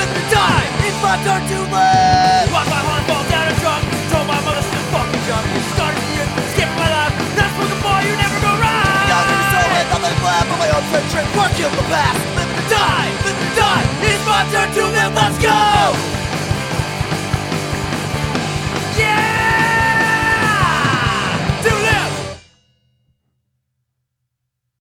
with me die, if I turn too live Watch my heart fall down a drunk. Told my mother to fucking young. Started the year, skipped my life. That's for the boy you never go right. Young and so had nothing left, but my own trip, work you the past.